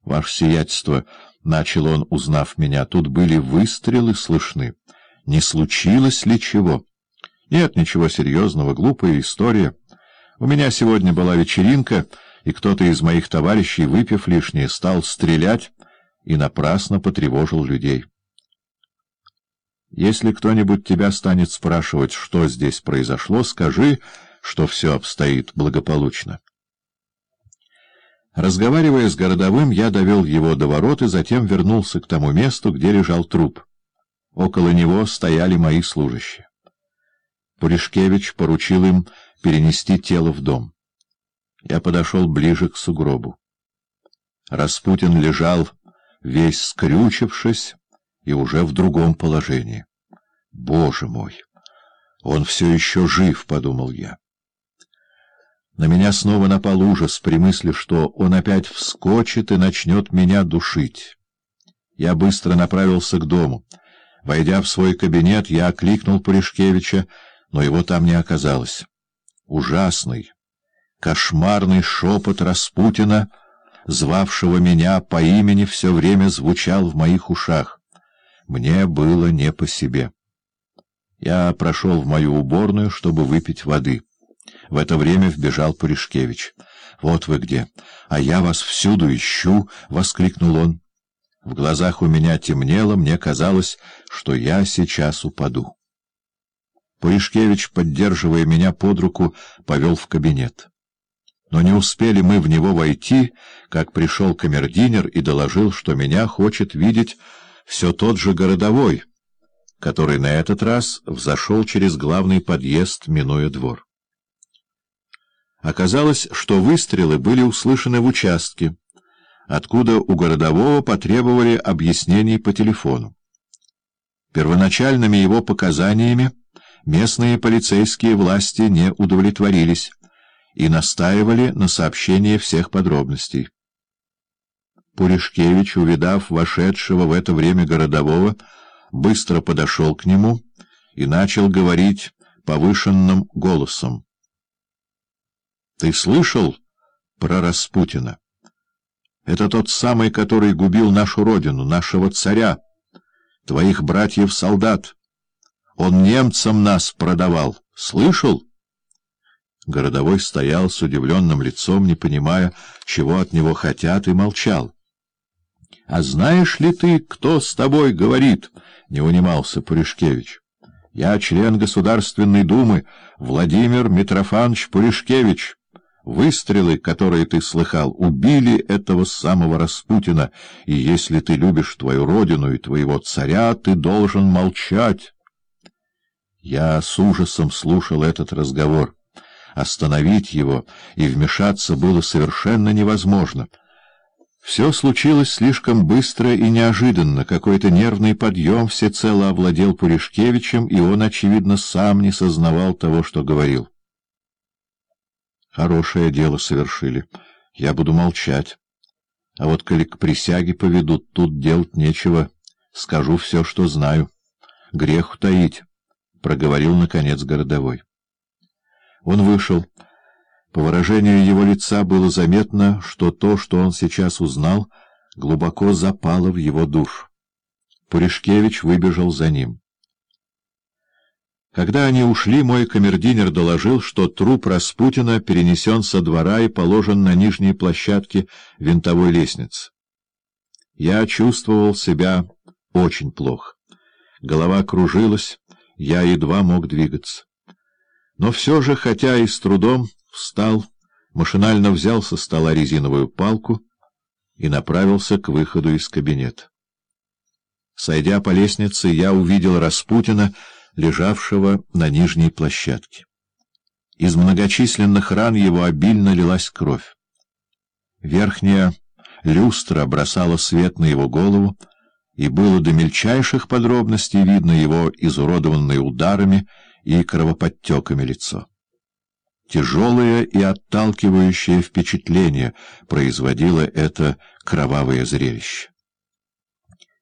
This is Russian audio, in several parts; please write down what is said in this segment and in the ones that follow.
— Ваше сиятельство, — начал он, узнав меня, — тут были выстрелы слышны. Не случилось ли чего? — Нет, ничего серьезного, глупая история. У меня сегодня была вечеринка, и кто-то из моих товарищей, выпив лишнее, стал стрелять и напрасно потревожил людей. Если кто-нибудь тебя станет спрашивать, что здесь произошло, скажи, что все обстоит благополучно. Разговаривая с городовым, я довел его до ворот и затем вернулся к тому месту, где лежал труп. Около него стояли мои служащие. Пуришкевич поручил им перенести тело в дом. Я подошел ближе к сугробу. Распутин лежал, весь скрючившись, и уже в другом положении. «Боже мой! Он все еще жив», — подумал я. На меня снова напал ужас при мысли, что он опять вскочит и начнет меня душить. Я быстро направился к дому. Войдя в свой кабинет, я окликнул Пуришкевича, но его там не оказалось. Ужасный, кошмарный шепот Распутина, звавшего меня по имени, все время звучал в моих ушах. Мне было не по себе. Я прошел в мою уборную, чтобы выпить воды. В это время вбежал Пуришкевич. — Вот вы где! А я вас всюду ищу! — воскликнул он. В глазах у меня темнело, мне казалось, что я сейчас упаду. Пуришкевич, поддерживая меня под руку, повел в кабинет. Но не успели мы в него войти, как пришел камердинер и доложил, что меня хочет видеть все тот же городовой, который на этот раз взошел через главный подъезд, минуя двор. Оказалось, что выстрелы были услышаны в участке, откуда у городового потребовали объяснений по телефону. Первоначальными его показаниями местные полицейские власти не удовлетворились и настаивали на сообщении всех подробностей. Пуришкевич, увидав вошедшего в это время городового, быстро подошел к нему и начал говорить повышенным голосом. — Ты слышал про Распутина? Это тот самый, который губил нашу родину, нашего царя, твоих братьев-солдат. Он немцам нас продавал. Слышал? Городовой стоял с удивленным лицом, не понимая, чего от него хотят, и молчал. — А знаешь ли ты, кто с тобой говорит? — не унимался Пуришкевич. — Я член Государственной Думы Владимир Митрофанович Пуришкевич. Выстрелы, которые ты слыхал, убили этого самого Распутина, и если ты любишь твою родину и твоего царя, ты должен молчать. Я с ужасом слушал этот разговор. Остановить его и вмешаться было совершенно невозможно. Все случилось слишком быстро и неожиданно, какой-то нервный подъем всецело овладел Пуришкевичем, и он, очевидно, сам не сознавал того, что говорил. Хорошее дело совершили. Я буду молчать. А вот коли к присяге поведут, тут делать нечего. Скажу все, что знаю. Грех утаить, — проговорил, наконец, городовой. Он вышел. По выражению его лица было заметно, что то, что он сейчас узнал, глубоко запало в его душ. Пуришкевич выбежал за ним. Когда они ушли, мой камердинер доложил, что труп Распутина перенесен со двора и положен на нижней площадке винтовой лестницы. Я чувствовал себя очень плохо. Голова кружилась, я едва мог двигаться. Но все же, хотя и с трудом, встал, машинально взял со стола резиновую палку и направился к выходу из кабинета. Сойдя по лестнице, я увидел Распутина, лежавшего на нижней площадке. Из многочисленных ран его обильно лилась кровь. Верхняя люстра бросала свет на его голову, и было до мельчайших подробностей видно его изуродованное ударами и кровоподтеками лицо. Тяжелое и отталкивающее впечатление производило это кровавое зрелище.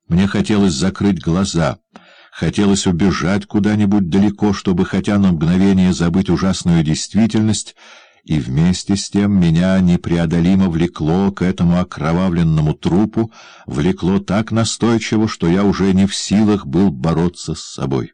Мне хотелось закрыть глаза — Хотелось убежать куда-нибудь далеко, чтобы хотя на мгновение забыть ужасную действительность и вместе с тем меня непреодолимо влекло к этому окровавленному трупу, влекло так настойчиво, что я уже не в силах был бороться с собой.